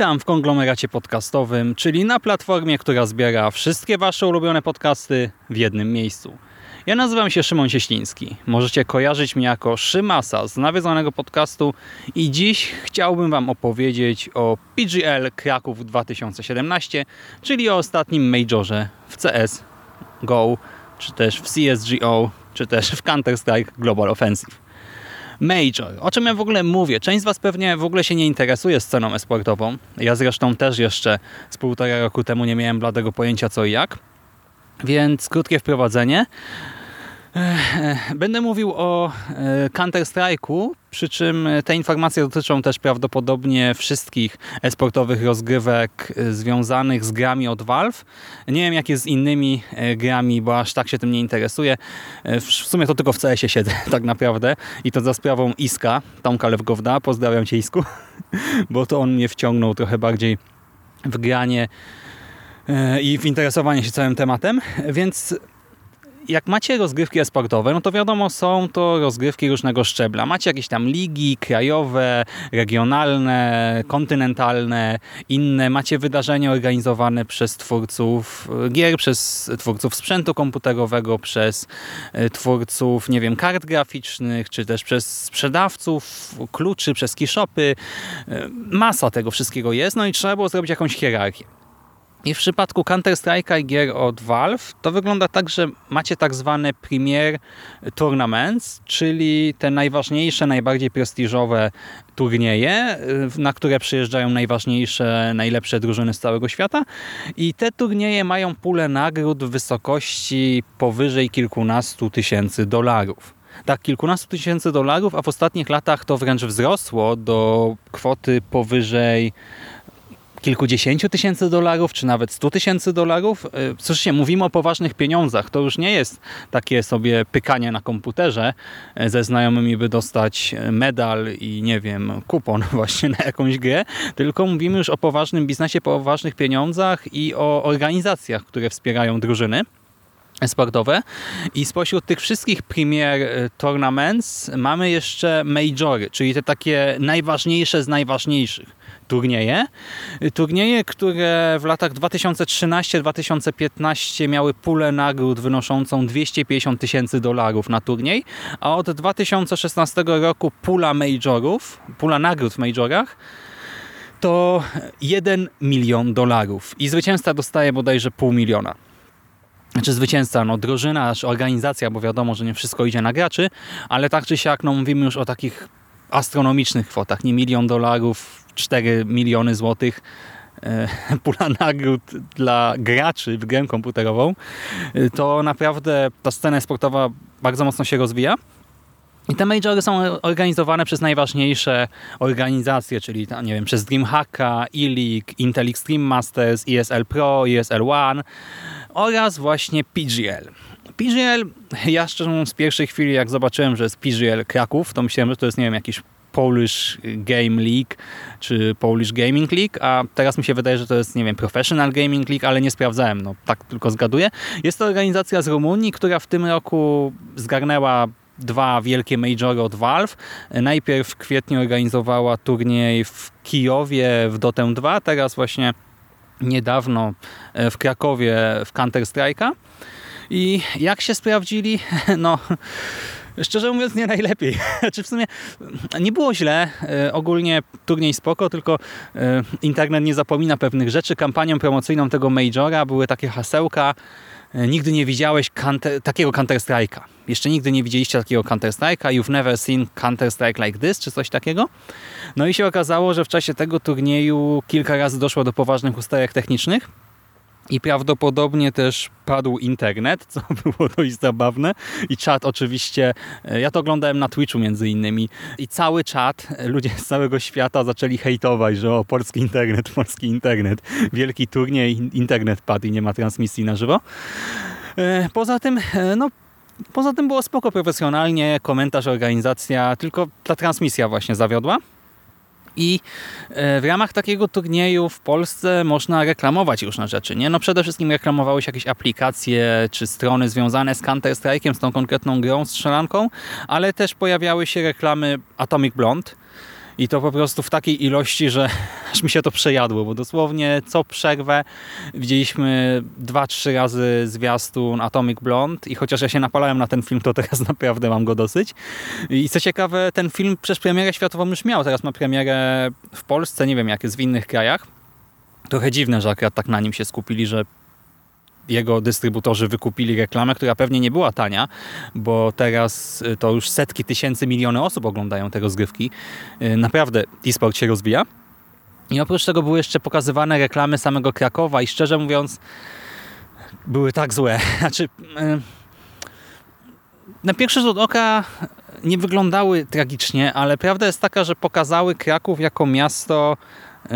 Witam w konglomeracie podcastowym, czyli na platformie, która zbiera wszystkie Wasze ulubione podcasty w jednym miejscu. Ja nazywam się Szymon Cieśliński. Możecie kojarzyć mnie jako Szymasa z nawiedzonego podcastu i dziś chciałbym Wam opowiedzieć o PGL Kraków 2017, czyli o ostatnim majorze w CS GO, czy też w CSGO, czy też w Counter-Strike Global Offensive. Major. O czym ja w ogóle mówię? Część z Was pewnie w ogóle się nie interesuje sceną esportową. Ja zresztą też jeszcze z półtora roku temu nie miałem bladego pojęcia co i jak. Więc krótkie wprowadzenie. Będę mówił o Counter-Strike'u, przy czym te informacje dotyczą też prawdopodobnie wszystkich esportowych rozgrywek związanych z grami od Valve. Nie wiem jak jest z innymi grami, bo aż tak się tym nie interesuję. W sumie to tylko w CS-ie siedzę tak naprawdę i to za sprawą Iska, Tomka Lewgowda. Pozdrawiam Cię Isku, bo to on mnie wciągnął trochę bardziej w granie i w interesowanie się całym tematem, więc jak macie rozgrywki esportowe, no to wiadomo, są to rozgrywki różnego szczebla. Macie jakieś tam ligi krajowe, regionalne, kontynentalne, inne. Macie wydarzenia organizowane przez twórców gier, przez twórców sprzętu komputerowego, przez twórców, nie wiem, kart graficznych, czy też przez sprzedawców kluczy, przez keyshopy. Masa tego wszystkiego jest, no i trzeba było zrobić jakąś hierarchię. I w przypadku Counter-Strike'a i gier od Valve to wygląda tak, że macie tak zwane Premier Tournaments, czyli te najważniejsze, najbardziej prestiżowe turnieje, na które przyjeżdżają najważniejsze, najlepsze drużyny z całego świata i te turnieje mają pulę nagród w wysokości powyżej kilkunastu tysięcy dolarów. Tak, kilkunastu tysięcy dolarów, a w ostatnich latach to wręcz wzrosło do kwoty powyżej kilkudziesięciu tysięcy dolarów, czy nawet stu tysięcy dolarów. Słyszycie, mówimy o poważnych pieniądzach. To już nie jest takie sobie pykanie na komputerze ze znajomymi, by dostać medal i nie wiem, kupon właśnie na jakąś grę, tylko mówimy już o poważnym biznesie, poważnych pieniądzach i o organizacjach, które wspierają drużyny sportowe i spośród tych wszystkich premier tournaments mamy jeszcze majory, czyli te takie najważniejsze z najważniejszych turnieje. Turnieje, które w latach 2013-2015 miały pulę nagród wynoszącą 250 tysięcy dolarów na turniej, a od 2016 roku pula majorów, pula nagród w majorach to 1 milion dolarów. I zwycięzca dostaje bodajże pół miliona. Znaczy zwycięzca, no drużyna, organizacja, bo wiadomo, że nie wszystko idzie na graczy, ale tak czy siak, no mówimy już o takich astronomicznych kwotach, nie milion dolarów, 4 miliony złotych, pula nagród dla graczy w grę komputerową, to naprawdę ta scena sportowa bardzo mocno się rozwija. I te majory są organizowane przez najważniejsze organizacje, czyli nie wiem, przez DreamHacka, E-League, Intel Extreme Masters, ESL Pro, ESL One oraz właśnie PGL. PGL, ja szczerze mówiąc z pierwszej chwili jak zobaczyłem, że jest PGL Kraków, to myślałem, że to jest nie wiem, jakiś Polish Game League czy Polish Gaming League, a teraz mi się wydaje, że to jest, nie wiem, Professional Gaming League, ale nie sprawdzałem, no tak tylko zgaduję. Jest to organizacja z Rumunii, która w tym roku zgarnęła dwa wielkie majory od Valve. Najpierw w kwietniu organizowała turniej w Kijowie w Dotę 2, teraz właśnie niedawno w Krakowie w Counter-Strike'a. I jak się sprawdzili? No, szczerze mówiąc nie najlepiej. Znaczy w sumie nie było źle. Ogólnie turniej spoko, tylko internet nie zapomina pewnych rzeczy. Kampanią promocyjną tego Majora były takie hasełka nigdy nie widziałeś counter, takiego Counter-Strike'a. Jeszcze nigdy nie widzieliście takiego Counter-Strike'a. You've never seen Counter-Strike like this, czy coś takiego. No i się okazało, że w czasie tego turnieju kilka razy doszło do poważnych usterek technicznych I prawdopodobnie też padł internet, co było dość zabawne. I czat oczywiście, e, ja to oglądałem na Twitchu między innymi. I cały czat, e, ludzie z całego świata zaczęli hejtować, że o, polski internet, polski internet. Wielki turniej, internet padł i nie ma transmisji na żywo. E, Poza tym, no Poza tym było spoko profesjonalnie, komentarz, organizacja, tylko ta transmisja właśnie zawiodła. I e, w ramach takiego turnieju w Polsce można reklamować różne rzeczy. Nie? No przede wszystkim reklamowały się jakieś aplikacje czy strony związane z Counter-Strike'iem, z tą konkretną grą, strzelanką, ale też pojawiały się reklamy Atomic Blonde, i to po prostu w takiej ilości, że aż mi się to przejadło, bo dosłownie co przerwę widzieliśmy dwa, trzy razy zwiastun Atomic Blonde i chociaż ja się napalałem na ten film, to teraz naprawdę mam go dosyć. I co ciekawe, ten film przez premierę światową już miał, teraz ma premierę w Polsce, nie wiem jak jest w innych krajach. Trochę dziwne, że akurat tak na nim się skupili, że jego dystrybutorzy wykupili reklamę, która pewnie nie była tania, bo teraz y, to już setki tysięcy, miliony osób oglądają te rozgrywki. Y, Naprawdę e-sport się rozwija. I oprócz tego były jeszcze pokazywane reklamy samego Krakowa i szczerze mówiąc były tak złe. Znaczy, y, na pierwszy rzut oka nie wyglądały tragicznie, ale prawda jest taka, że pokazały Kraków jako miasto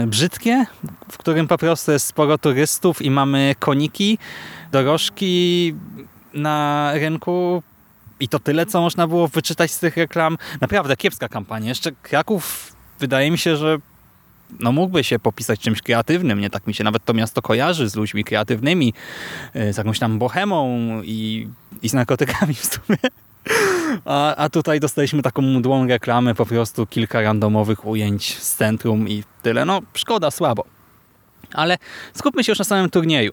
brzydkie, w którym po prostu jest sporo turystów i mamy koniki, dorożki na rynku i to tyle, co można było wyczytać z tych reklam. Naprawdę kiepska kampania. Jeszcze Kraków wydaje mi się, że no mógłby się popisać czymś kreatywnym, nie tak mi się nawet to miasto kojarzy z ludźmi kreatywnymi, e, z jakąś tam bohemą i, i z narkotykami w sumie. A, a tutaj dostaliśmy taką mdłą reklamę, po prostu kilka randomowych ujęć z centrum i tyle. No szkoda, słabo. Ale skupmy się już na samym turnieju.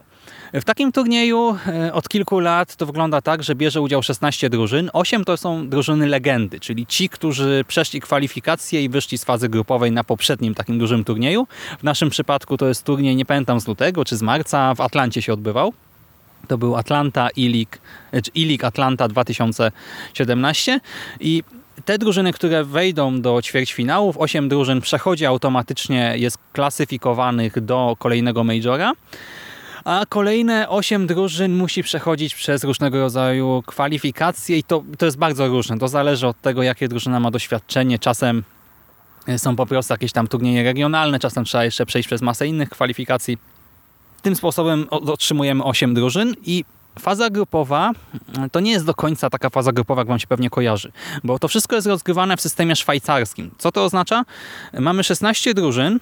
W takim turnieju e, od kilku lat to wygląda tak, że bierze udział 16 drużyn. 8 to są drużyny legendy, czyli ci, którzy przeszli kwalifikacje i wyszli z fazy grupowej na poprzednim takim dużym turnieju. W naszym przypadku to jest turniej, nie pamiętam z lutego czy z marca, w Atlancie się odbywał. To był Atlanta E-League, czy E-League Atlanta 2017 i te drużyny, które wejdą do ćwierćfinałów, 8 drużyn przechodzi automatycznie, jest klasyfikowanych do kolejnego majora, a kolejne 8 drużyn musi przechodzić przez różnego rodzaju kwalifikacje i to, to jest bardzo różne. To zależy od tego, jakie drużyna ma doświadczenie. Czasem są po prostu jakieś tam turnieje regionalne, czasem trzeba jeszcze przejść przez masę innych kwalifikacji. Tym sposobem otrzymujemy 8 drużyn i faza grupowa to nie jest do końca taka faza grupowa, jak wam się pewnie kojarzy, bo to wszystko jest rozgrywane w systemie szwajcarskim. Co to oznacza? Mamy 16 drużyn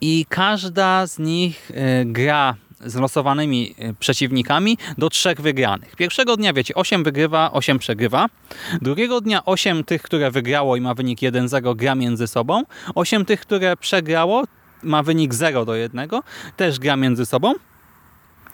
i każda z nich e, gra z losowanymi e, przeciwnikami do trzech wygranych. Pierwszego dnia, wiecie, 8 wygrywa, 8 przegrywa. Drugiego dnia 8 tych, które wygrało i ma wynik 1-0 gra między sobą. 8 tych, które przegrało ma wynik 0 do 1, też gra między sobą.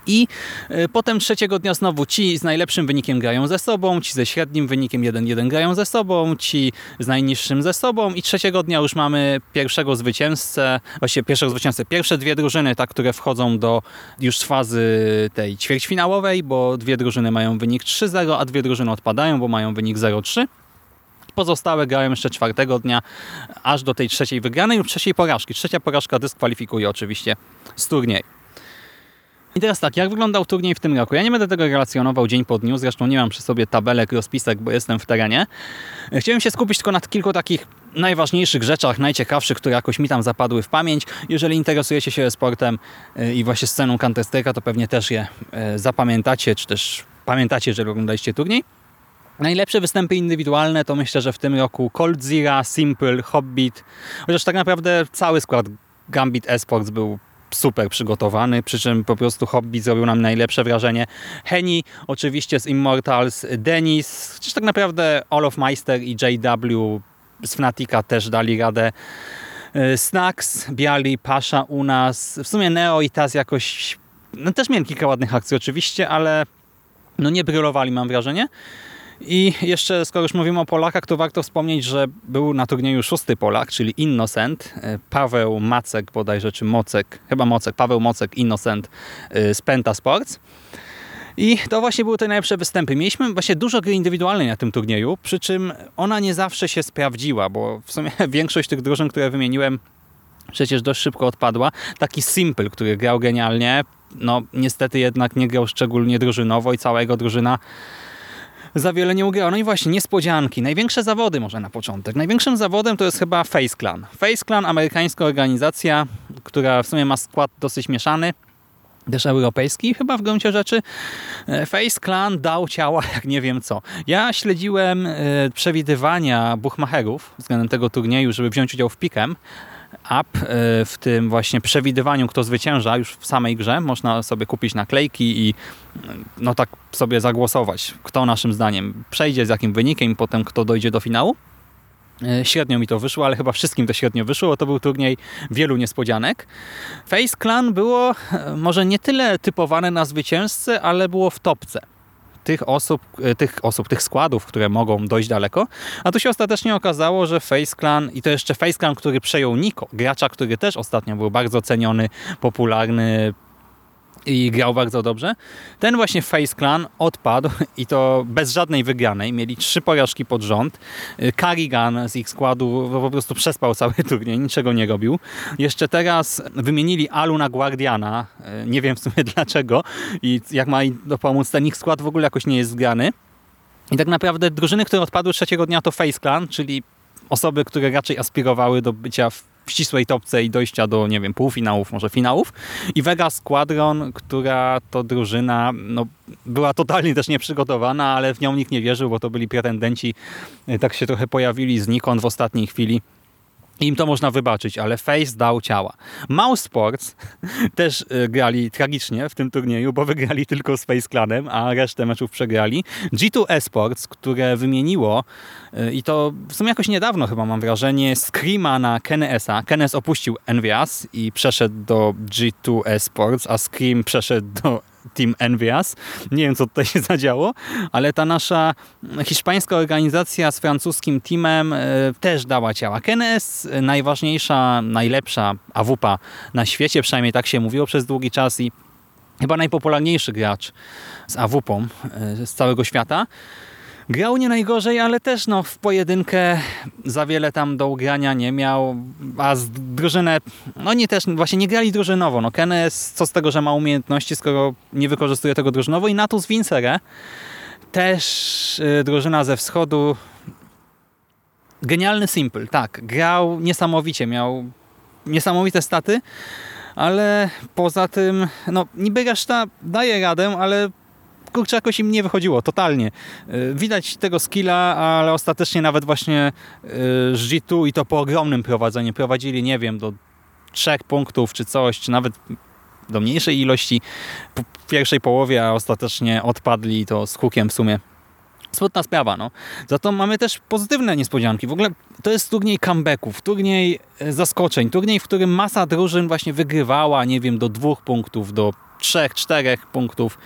I y, potem trzeciego dnia znowu ci z najlepszym wynikiem grają ze sobą, ci ze średnim wynikiem 1-1 grają ze sobą, ci z najniższym ze sobą i trzeciego dnia już mamy pierwszego zwycięzcę, właściwie pierwszego zwycięzcę, pierwsze dwie drużyny, tak, które wchodzą do już fazy tej ćwierćfinałowej, bo dwie drużyny mają wynik 3-0, a dwie drużyny odpadają, bo mają wynik 0-3. Pozostałe grają jeszcze czwartego dnia, aż do tej trzeciej wygranej lub trzeciej porażki. Trzecia porażka dyskwalifikuje oczywiście z turnieju. I teraz tak, jak wyglądał turniej w tym roku? Ja nie będę tego relacjonował dzień po dniu, zresztą nie mam przy sobie tabelek, rozpisek, bo jestem w terenie. Chciałem się skupić tylko na kilku takich najważniejszych rzeczach, najciekawszych, które jakoś mi tam zapadły w pamięć. Jeżeli interesujecie się sportem y, i właśnie sceną Counter-Strike'a, to pewnie też je y, zapamiętacie, czy też pamiętacie, że oglądaliście turniej. Najlepsze występy indywidualne to myślę, że w tym roku Cold Zira, Simple, Hobbit, chociaż tak naprawdę cały skład Gambit Esports był super przygotowany, przy czym po prostu Hobbit zrobił nam najlepsze wrażenie. Henny oczywiście z Immortals, Denis, czy tak naprawdę Olof Meister i JW z Fnatica też dali radę. E, Snacks, Biali, Pasza u nas, w sumie Neo i Taz jakoś, no też mieli kilka ładnych akcji oczywiście, ale no nie brylowali mam wrażenie. I jeszcze, skoro już mówimy o Polakach, to warto wspomnieć, że był na turnieju szósty Polak, czyli Innocent, e, Paweł Macek bodajże, czy Mocek, chyba Mocek, Paweł Mocek, Innocent e, z Penta Sports. I to właśnie były te najlepsze występy. Mieliśmy właśnie dużo gry indywidualnej na tym turnieju, przy czym ona nie zawsze się sprawdziła, bo w sumie większość tych drużyn, które wymieniłem, przecież dość szybko odpadła. Taki Simple, który grał genialnie, no niestety jednak nie grał szczególnie drużynowo i cała jego drużyna za wiele nie ugrała. No i właśnie, niespodzianki. Największe zawody może na początek. Największym zawodem to jest chyba Face Clan. Face Clan, amerykańska organizacja, która w sumie ma skład dosyć mieszany, też europejski chyba w gruncie rzeczy. E, Face Clan dał ciała jak nie wiem co. Ja śledziłem e, przewidywania buchmacherów względem tego turnieju, żeby wziąć udział w Pikem Up, e, w tym właśnie przewidywaniu, kto zwycięża już w samej grze. Można sobie kupić naklejki i no tak sobie zagłosować, kto naszym zdaniem przejdzie, z jakim wynikiem potem kto dojdzie do finału. E, Średnio mi to wyszło, ale chyba wszystkim to średnio wyszło, to był turniej wielu niespodzianek. Face Clan było e, może nie tyle typowane na zwycięzcę, ale było w topce tych osób, e, tych osób, tych składów, które mogą dojść daleko. A tu się ostatecznie okazało, że Face Clan i to jeszcze Face Clan, który przejął Niko, gracza, który też ostatnio był bardzo ceniony, popularny, i grał bardzo dobrze. Ten właśnie Face Clan odpadł i to bez żadnej wygranej. Mieli trzy porażki pod rząd. Carrigan z ich składu po prostu przespał cały turniej, niczego nie robił. Jeszcze teraz wymienili Alu na Guardiana. Nie wiem w sumie dlaczego i jak ma im dopomóc, ten ich skład w ogóle jakoś nie jest zgrany. I tak naprawdę drużyny, które odpadły trzeciego dnia to Face Clan, czyli osoby, które raczej aspirowały do bycia w ścisłej topce i dojścia do, nie wiem, półfinałów, może finałów. I Vega Squadron, która to drużyna no, była totalnie też nieprzygotowana, ale w nią nikt nie wierzył, bo to byli pretendenci, tak się trochę pojawili znikąd w ostatniej chwili. Im to można wybaczyć, ale Face dał ciała. Mouse Sports też y, grali tragicznie w tym turnieju, bo wygrali tylko z Face Clanem, a resztę meczów przegrali. G2 Esports, które wymieniło y, i to w sumie jakoś niedawno chyba mam wrażenie, Screama na KNS-a. KNS opuścił NVS i przeszedł do G2 Esports, a Scream przeszedł do Team Envias. Nie wiem, co tutaj się zadziało, ale ta nasza hiszpańska organizacja z francuskim teamem e, też dała ciała. KNS, najważniejsza, najlepsza AWP na świecie, przynajmniej tak się mówiło przez długi czas i chyba najpopularniejszy gracz z AWP e, z całego świata. Grał nie najgorzej, ale też no, w pojedynkę za wiele tam do ugrania nie miał, a z drużynę, no nie też, właśnie nie grali drużynowo. No Kenes, co z tego, że ma umiejętności, skoro nie wykorzystuje tego drużynowo? I Natus Vincere, też y, drużyna ze wschodu, genialny Simple, tak, grał niesamowicie, miał niesamowite staty, ale poza tym, no niby reszta daje radę, ale kurczę, jakoś im nie wychodziło, totalnie. Y, widać tego skilla, ale ostatecznie nawet właśnie z G2 i to po ogromnym prowadzeniu prowadzili, nie wiem, do trzech punktów czy coś, czy nawet do mniejszej ilości w pierwszej połowie, a ostatecznie odpadli to z hukiem w sumie. Smutna sprawa, no. Za to mamy też pozytywne niespodzianki. W ogóle to jest turniej comebacków, turniej e, zaskoczeń, turniej, w którym masa drużyn właśnie wygrywała, nie wiem, do dwóch punktów, do trzech, czterech punktów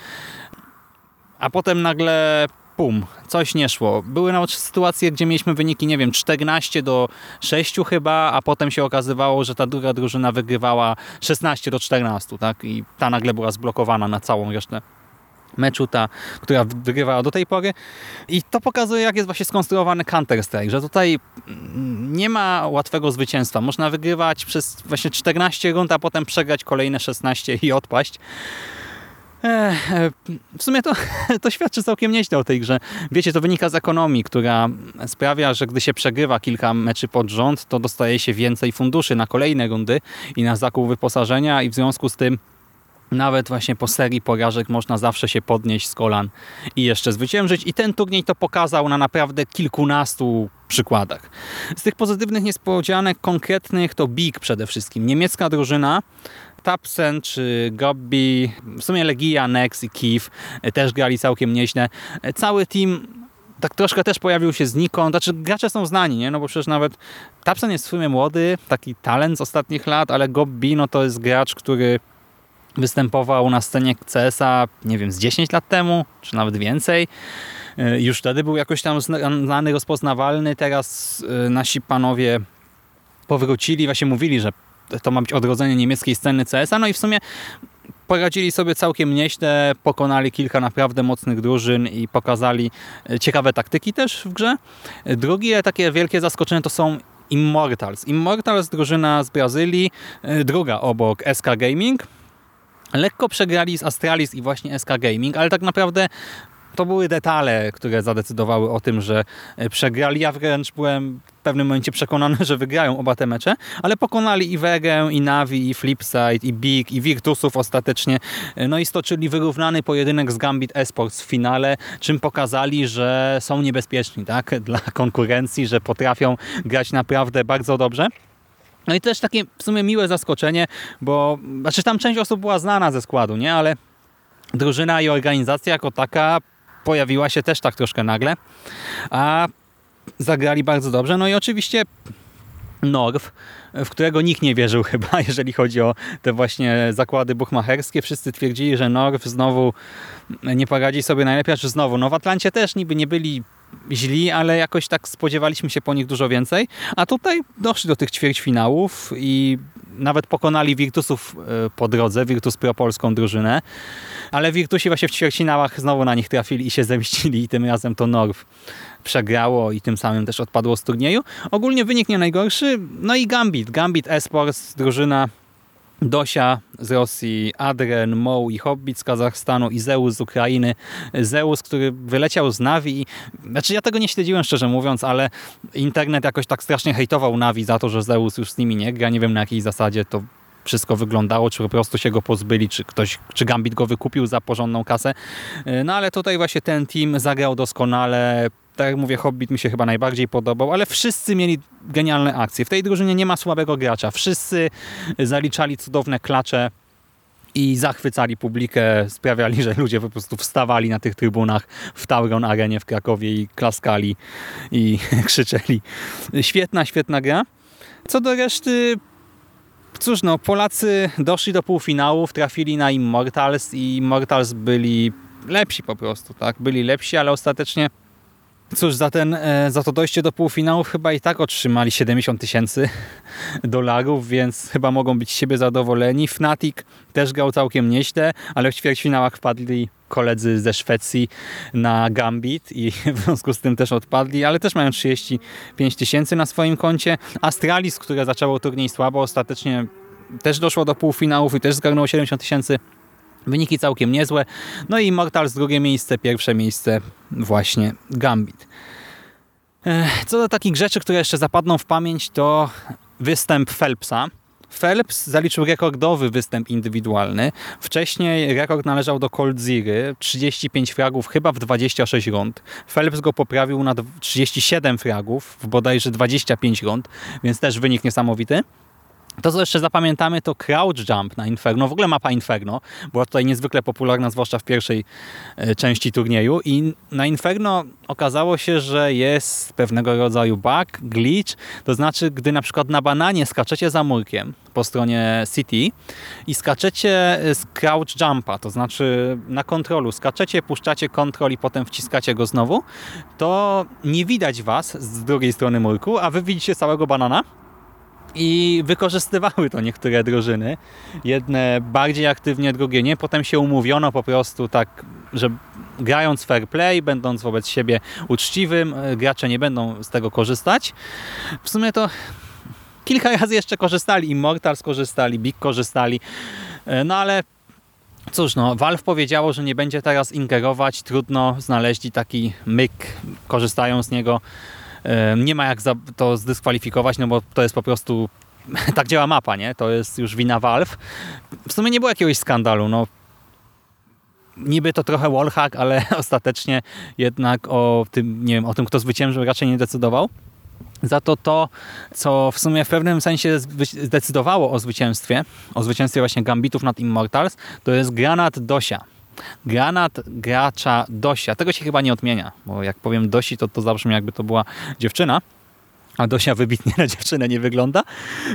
a potem nagle pum, coś nie szło. Były nawet sytuacje, gdzie mieliśmy wyniki, nie wiem, 14 do 6 chyba, a potem się okazywało, że ta druga drużyna wygrywała 16 do 14, tak? I ta nagle była zblokowana na całą resztę meczu, ta, która wygrywała do tej pory. I to pokazuje, jak jest właśnie skonstruowany Counter-Strike, że tutaj nie ma łatwego zwycięstwa. Można wygrywać przez właśnie 14 rund, a potem przegrać kolejne 16 i odpaść. W sumie to, to świadczy całkiem nieźle o tej grze. Wiecie, to wynika z ekonomii, która sprawia, że gdy się przegrywa kilka meczy pod rząd, to dostaje się więcej funduszy na kolejne rundy i na zakup wyposażenia i w związku z tym nawet właśnie po serii porażek można zawsze się podnieść z kolan i jeszcze zwyciężyć. I ten turniej to pokazał na naprawdę kilkunastu przykładach. Z tych pozytywnych niespodzianek konkretnych to Big przede wszystkim. Niemiecka drużyna Tapsen czy Gobbi, w sumie Legia, Nex i Kiev też grali całkiem nieźle. Cały team tak troszkę też pojawił się znikąd. Znaczy gracze są znani, nie? No bo przecież nawet Tapsen jest w sumie młody, taki talent z ostatnich lat, ale Gobbi no to jest gracz, który występował na scenie CS-a, nie wiem, z 10 lat temu, czy nawet więcej. Już wtedy był jakoś tam znany, rozpoznawalny. Teraz y, nasi panowie powrócili, właśnie mówili, że to ma być odrodzenie niemieckiej sceny CS-a, no i w sumie poradzili sobie całkiem nieźle, pokonali kilka naprawdę mocnych drużyn i pokazali e, ciekawe taktyki też w grze. Drugie takie wielkie zaskoczenie to są Immortals. Immortals drużyna z Brazylii, e, druga obok SK Gaming, Lekko przegrali z Astralis i właśnie SK Gaming, ale tak naprawdę to były detale, które zadecydowały o tym, że e, przegrali. Ja wręcz byłem w pewnym momencie przekonany, że wygrają oba te mecze, ale pokonali i Wegę, i Navi, i Flipside, i Big, i Virtusów ostatecznie. E, No i stoczyli wyrównany pojedynek z Gambit Esports w finale, czym pokazali, że są niebezpieczni tak? dla konkurencji, że potrafią grać naprawdę bardzo dobrze. No i też takie w sumie miłe zaskoczenie, bo znaczy tam część osób była znana ze składu, nie? Ale drużyna i organizacja jako taka pojawiła się też tak troszkę nagle, a zagrali bardzo dobrze. No i oczywiście Norw, w którego nikt nie wierzył chyba, jeżeli chodzi o te właśnie zakłady buchmacherskie. Wszyscy twierdzili, że Norw znowu nie poradzi sobie najlepiej, czy znowu. No w Atlancie też niby nie byli źli, ale jakoś tak spodziewaliśmy się po nich dużo więcej. A tutaj doszli do tych ćwierćfinałów i nawet pokonali Virtusów e, po drodze, Virtus Pro polską drużynę, ale Virtusi właśnie w ćwierćfinałach znowu na nich trafili i się zemścili i tym razem to Norw przegrało i tym samym też odpadło z turnieju. Ogólnie wynik nie najgorszy, no i Gambit. Gambit Esports, drużyna Dosia z Rosji, Adren, Moł i Hobbit z Kazachstanu i Zeus z Ukrainy. Zeus, który wyleciał z Navi. Znaczy ja tego nie śledziłem szczerze mówiąc, ale internet jakoś tak strasznie hejtował Navi za to, że Zeus już z nimi nie gra. Nie wiem na jakiej zasadzie to wszystko wyglądało, czy po prostu się go pozbyli, czy ktoś, czy Gambit go wykupił za porządną kasę. No ale tutaj właśnie ten team zagrał doskonale. Tak jak mówię, Hobbit mi się chyba najbardziej podobał, ale wszyscy mieli genialne akcje. W tej drużynie nie ma słabego gracza. Wszyscy zaliczali cudowne klacze i zachwycali publikę, sprawiali, że ludzie po prostu wstawali na tych trybunach w Tauron Arenie w Krakowie i klaskali i krzyczeli. Świetna, świetna gra. Co do reszty, cóż no, Polacy doszli do półfinałów, trafili na Immortals i Immortals byli lepsi po prostu, tak? Byli lepsi, ale ostatecznie Cóż, za, ten, e, za to dojście do półfinałów chyba i tak otrzymali 70 tysięcy dolarów, więc chyba mogą być z siebie zadowoleni. Fnatic też grał całkiem nieźle, ale w ćwierćfinałach wpadli koledzy ze Szwecji na Gambit i w związku z tym też odpadli, ale też mają 35 tysięcy na swoim koncie. Astralis, które zaczęło turniej słabo, ostatecznie też doszło do półfinałów i też zgarnęło 70 tysięcy. Wyniki całkiem niezłe. No i Mortals drugie miejsce, pierwsze miejsce właśnie Gambit. Co do takich rzeczy, które jeszcze zapadną w pamięć, to występ Phelpsa. Phelps zaliczył rekordowy występ indywidualny. Wcześniej rekord należał do Coldziry, 35 fragów chyba w 26 rund. Phelps go poprawił na 37 fragów w bodajże 25 rund, więc też wynik niesamowity. To, co jeszcze zapamiętamy, to Crouch Jump na Inferno. W ogóle mapa Inferno była tutaj niezwykle popularna, zwłaszcza w pierwszej e, części turnieju. I na Inferno okazało się, że jest pewnego rodzaju bug, glitch. To znaczy, gdy na przykład na bananie skaczecie za murkiem po stronie City i skaczecie z Crouch Jumpa, to znaczy na kontrolu skaczecie, puszczacie kontrol i potem wciskacie go znowu, to nie widać was z drugiej strony murku, a wy widzicie całego banana. I wykorzystywały to niektóre drużyny. Jedne bardziej aktywnie, drugie nie. Potem się umówiono po prostu tak, że grając fair play, będąc wobec siebie uczciwym, e, gracze nie będą z tego korzystać. W sumie to kilka razy jeszcze korzystali. Immortals korzystali, Big korzystali. E, No ale Cóż, no, Valve powiedziało, że nie będzie teraz ingerować, trudno, znaleźli taki myk, korzystają z niego. Nie ma jak to zdyskwalifikować, no bo to jest po prostu, tak działa mapa, nie? To jest już wina Valve. W sumie nie było jakiegoś skandalu, no. Niby to trochę wallhack, ale ostatecznie jednak o tym, nie wiem, o tym, kto zwyciężył, raczej nie decydował. Za to to, co w sumie w pewnym sensie zdecydowało o zwycięstwie, o zwycięstwie właśnie Gambitów nad Immortals, to jest granat Dosia. Granat gracza Dosia. Tego się chyba nie odmienia, bo jak powiem Dosi, to to zabrzmi jakby to była dziewczyna, a Dosia wybitnie na dziewczynę nie wygląda.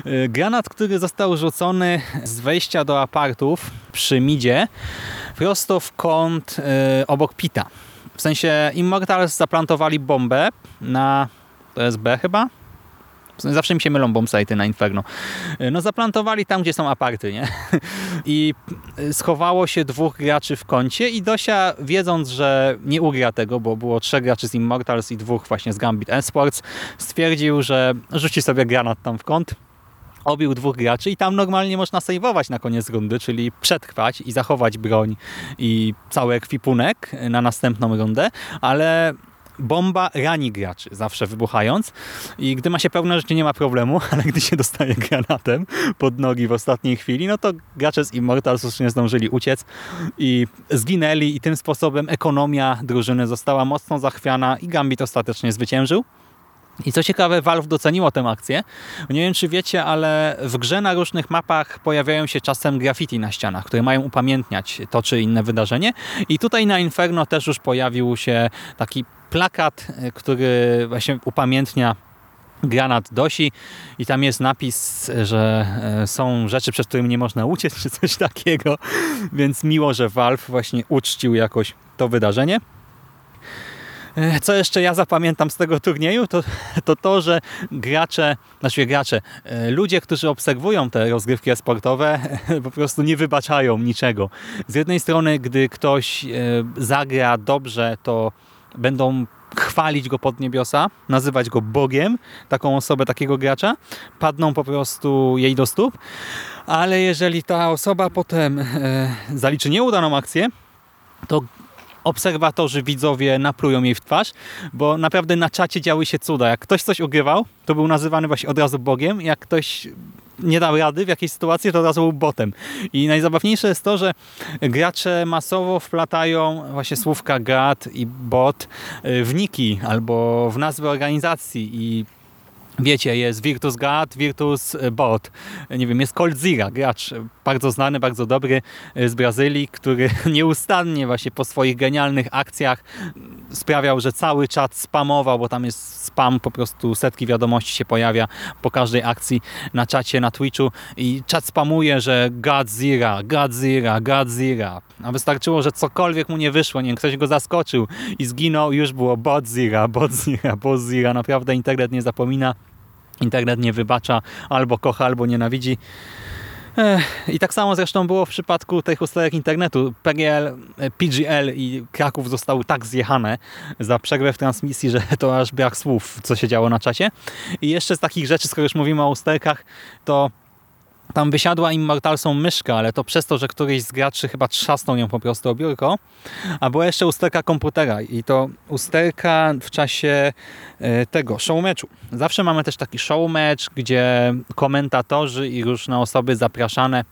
Yy, Granat, który został rzucony z wejścia do apartów przy midzie prosto w kąt yy, obok Pita. W sensie Immortals zaplantowali bombę na to jest B chyba? Zawsze mi się mylą bombsite'y na Inferno. No zaplantowali tam, gdzie są aparty, nie? I schowało się dwóch graczy w kącie i Dosia, wiedząc, że nie ugra tego, bo było trzech graczy z Immortals i dwóch właśnie z Gambit Esports, stwierdził, że rzuci sobie granat tam w kąt. obił dwóch graczy i tam normalnie można sejwować na koniec rundy, czyli przetrwać i zachować broń i cały ekwipunek na następną rundę, ale bomba rani graczy, zawsze wybuchając i gdy ma się pełne życie nie ma problemu, ale gdy się dostaje granatem pod nogi w ostatniej chwili, no to gracze z Immortals nie zdążyli uciec i zginęli i tym sposobem ekonomia drużyny została mocno zachwiana i Gambit ostatecznie zwyciężył. I co ciekawe, Valve doceniło tę akcję. Nie wiem, czy wiecie, ale w grze na różnych mapach pojawiają się czasem graffiti na ścianach, które mają upamiętniać to czy inne wydarzenie. I tutaj na Inferno też już pojawił się taki plakat, y, który właśnie upamiętnia granat Dosi i tam jest napis, że e, są rzeczy, przez którymi nie można uciec, czy coś takiego, więc miło, że Valve właśnie uczcił jakoś to wydarzenie. E, Co jeszcze ja zapamiętam z tego turnieju, to to, to że gracze, znaczy gracze, e, ludzie, którzy obserwują te rozgrywki sportowe, po prostu nie wybaczają niczego. Z jednej strony, gdy ktoś e, zagra dobrze, to będą chwalić go pod niebiosa, nazywać go Bogiem, taką osobę, takiego gracza, padną po prostu jej do stóp, ale jeżeli ta osoba potem e, zaliczy nieudaną akcję, to obserwatorzy, widzowie naplują jej w twarz, bo naprawdę na czacie działy się cuda. Jak ktoś coś ugrywał, to był nazywany właśnie od razu Bogiem. Jak ktoś nie dał rady w jakiejś sytuacji, to od razu był botem. I najzabawniejsze jest to, że gracze masowo wplatają właśnie słówka gad i bot y, w niki albo w nazwy organizacji i Wiecie, jest Virtus God, Virtus Bot. Nie wiem, jest Cold Zira, gracz bardzo znany, bardzo dobry z Brazylii, który nieustannie właśnie po swoich genialnych akcjach sprawiał, że cały czat spamował, bo tam jest spam, po prostu setki wiadomości się pojawia po każdej akcji na czacie, na Twitchu i czat spamuje, że Godzilla, Godzilla, Godzilla. A wystarczyło, że cokolwiek mu nie wyszło, nie ktoś go zaskoczył i zginął, już było Bodzira, Bodzira, Bodzira. Naprawdę internet nie zapomina. Internet nie wybacza, albo kocha, albo nienawidzi. I tak samo zresztą było w przypadku tych usterek internetu. PGL, PGL i Kraków zostały tak zjechane za przerwę w transmisji, że to aż brak słów, co się działo na czacie. I jeszcze z takich rzeczy, skoro już mówimy o usterkach, to tam wysiadła Immortalsom myszka, ale to przez to, że któryś z graczy chyba trzasnął ją po prostu o biurko. A była jeszcze usterka komputera i to usterka w czasie e, tego show meczu. Zawsze mamy też taki show match, gdzie komentatorzy i różne osoby zapraszane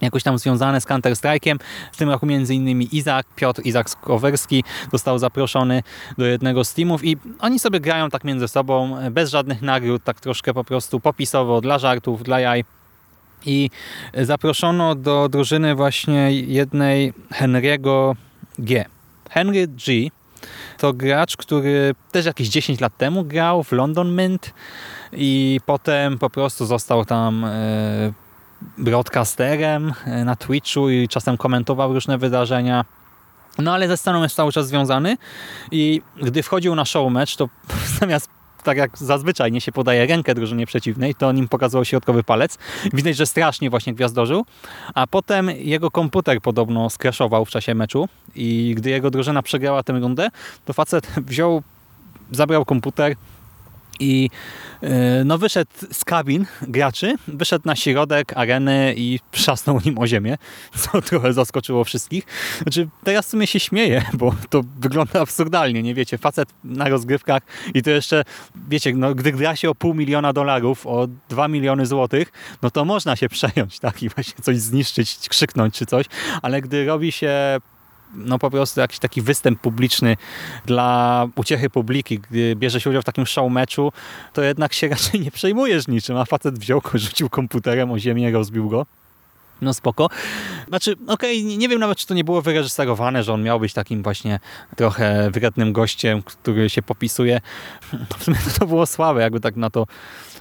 jakoś tam związane z Counter-Strike'iem. W tym roku między innymi Izak, Piotr Izak Skowerski został zaproszony do jednego z teamów i oni sobie grają tak między sobą, bez żadnych nagród, tak troszkę po prostu popisowo, dla żartów, dla jaj. I zaproszono do drużyny właśnie jednej Henry'ego G. Henry G to gracz, który też jakieś 10 lat temu grał w London Mint i potem po prostu został tam e, broadcasterem e, na Twitchu i czasem komentował różne wydarzenia. No ale ze sceną jest cały czas związany i gdy wchodził na show match, to zamiast tak jak zazwyczaj nie się podaje rękę drużynie przeciwnej, to nim pokazał środkowy palec. Widać, że strasznie właśnie gwiazdorzył, a potem jego komputer podobno skraszował w czasie meczu i gdy jego drużyna przegrała tę rundę, to facet wziął, zabrał komputer i e, no wyszedł z kabin graczy, wyszedł na środek areny i trzasnął nim o ziemię, co trochę zaskoczyło wszystkich. Znaczy, teraz w sumie się śmieję, bo to wygląda absurdalnie, nie wiecie, facet na rozgrywkach i to jeszcze, wiecie, no, gdy gra się o pół miliona dolarów, o dwa miliony złotych, no to można się przejąć, tak, i właśnie coś zniszczyć, krzyknąć czy coś, ale gdy robi się no po prostu jakiś taki występ publiczny dla uciechy publiki, gdy bierze się udział w takim show meczu, to jednak się raczej nie przejmujesz niczym, a facet wziął, rzucił komputerem o ziemię, rozbił go. No spoko. Znaczy, okej, okay, nie wiem nawet, czy to nie było wyreżyserowane, że on miał być takim właśnie trochę wrednym gościem, który się popisuje. W sumie to było słabe, jakby tak na to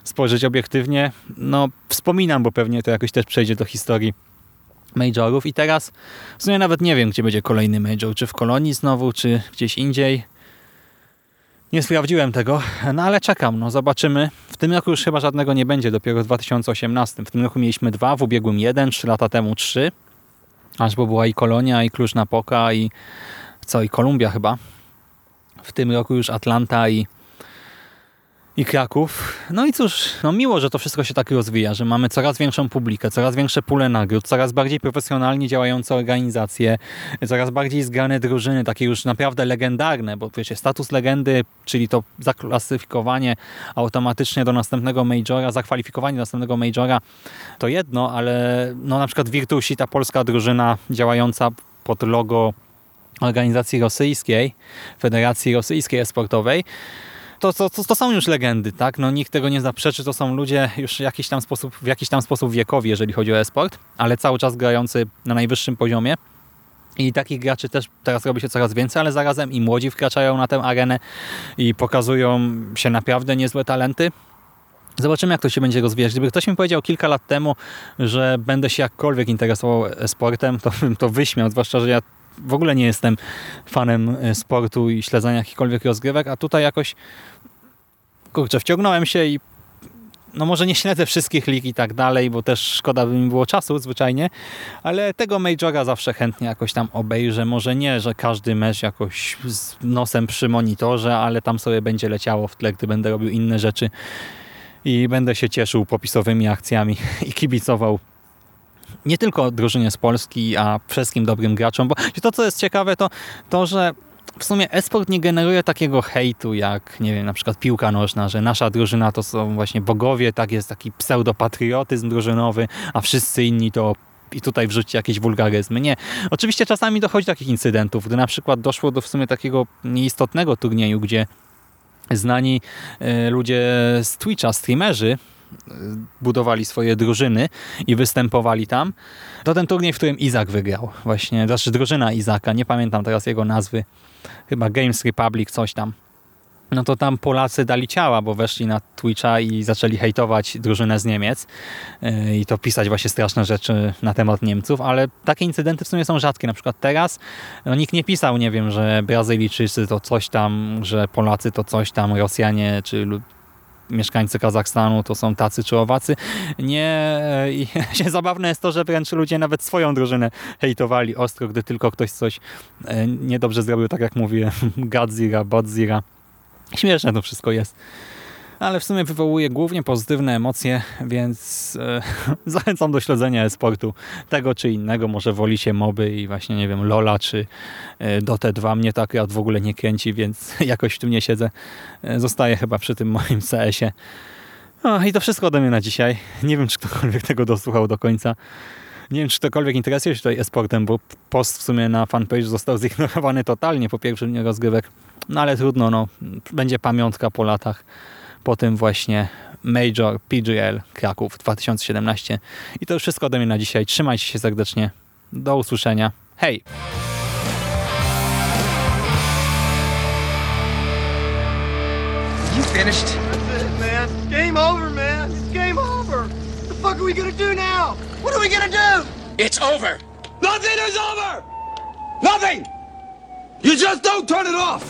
spojrzeć obiektywnie. No, wspominam, bo pewnie to jakoś też przejdzie do historii majorów i teraz w sumie nawet nie wiem, gdzie będzie kolejny major, czy w Kolonii znowu, czy gdzieś indziej. Nie sprawdziłem tego, no ale czekam, no zobaczymy. W tym roku już chyba żadnego nie będzie, dopiero w 2018. W tym roku mieliśmy dwa, w ubiegłym jeden, trzy lata temu trzy. Aż bo była i Kolonia, i Kluż Poka, i co, i Kolumbia chyba. W tym roku już Atlanta i i Kraków. No i cóż, no miło, że to wszystko się tak rozwija, że mamy coraz większą publikę, coraz większe pule nagród, coraz bardziej profesjonalnie działające organizacje, coraz bardziej zgrane drużyny, takie już naprawdę legendarne, bo wiecie, status legendy, czyli to zaklasyfikowanie automatycznie do następnego majora, zakwalifikowanie do następnego majora, to jedno, ale no na przykład Virtusi, ta polska drużyna działająca pod logo organizacji rosyjskiej, Federacji Rosyjskiej Esportowej, to, to, to, to są już legendy, tak? No, nikt tego nie zaprzeczy, to są ludzie już jakiś tam sposób, w jakiś tam sposób wiekowi, jeżeli chodzi o esport, ale cały czas grający na najwyższym poziomie. I takich graczy też teraz robi się coraz więcej, ale zarazem i młodzi wkraczają na tę arenę i pokazują się naprawdę niezłe talenty. Zobaczymy, jak to się będzie rozwijać. Gdyby ktoś mi powiedział kilka lat temu, że będę się jakkolwiek interesował sportem, to bym to wyśmiał, zwłaszcza, że ja w ogóle nie jestem fanem e, sportu i śledzenia jakichkolwiek rozgrywek, a tutaj jakoś kurczę, wciągnąłem się i no może nie śledzę wszystkich lig i tak dalej, bo też szkoda by mi było czasu zwyczajnie, ale tego Majora zawsze chętnie jakoś tam obejrzę. Może nie, że każdy mecz jakoś z nosem przy monitorze, ale tam sobie będzie leciało w tle, gdy będę robił inne rzeczy i będę się cieszył popisowymi akcjami i kibicował nie tylko drużynie z Polski, a wszystkim dobrym graczom, bo to, co jest ciekawe, to to, że w sumie esport nie generuje takiego hejtu jak, nie wiem, na przykład piłka nożna, że nasza drużyna to są właśnie bogowie, tak jest taki pseudopatriotyzm drużynowy, a wszyscy inni to i tutaj wrzucić jakieś wulgaryzmy. Nie. Oczywiście czasami dochodzi do takich incydentów, gdy na przykład doszło do w sumie takiego nieistotnego turnieju, gdzie znani e, ludzie z Twitcha, streamerzy, budowali swoje drużyny i występowali tam. To ten turniej, w którym Izak wygrał. Właśnie, znaczy drużyna Izaka, nie pamiętam teraz jego nazwy. Chyba Games Republic, coś tam. No to tam Polacy dali ciała, bo weszli na Twitcha i zaczęli hejtować drużynę z Niemiec yy, i to pisać właśnie straszne rzeczy na temat Niemców, ale takie incydenty w sumie są rzadkie. Na przykład teraz no, nikt nie pisał, nie wiem, że Brazylijczycy to coś tam, że Polacy to coś tam, Rosjanie czy mieszkańcy Kazachstanu to są tacy czy owacy. Nie, i się zabawne jest to, że wręcz ludzie nawet swoją drużynę hejtowali ostro, gdy tylko ktoś coś e, niedobrze zrobił, tak jak mówię, Godzilla, Bodzilla. Śmieszne to wszystko jest. Ale w sumie wywołuje głównie pozytywne emocje, więc e, zachęcam do śledzenia e-sportu tego czy innego. Może wolicie moby i właśnie, nie wiem, Lola czy e, Dota 2. Mnie to akurat w ogóle nie kręci, więc jakoś w tym nie siedzę. E, zostaję chyba przy tym moim CS-ie. O, I to wszystko ode mnie na dzisiaj. Nie wiem, czy ktokolwiek tego dosłuchał do końca. Nie wiem, czy ktokolwiek interesuje się tutaj e-sportem, bo post w sumie na fanpage został zignorowany totalnie po pierwszym dniu rozgrywek. No ale trudno, no. Będzie pamiątka po latach po tym właśnie Major PGL Kraków 2017. I to już wszystko ode mnie na dzisiaj. Trzymajcie się serdecznie. Do usłyszenia. Hej! You finished? That's it, man. Game over, man. It's game over. What the fuck are we gonna do now? What are we gonna do? It's over. Nothing is over! Nothing! You just don't turn it off!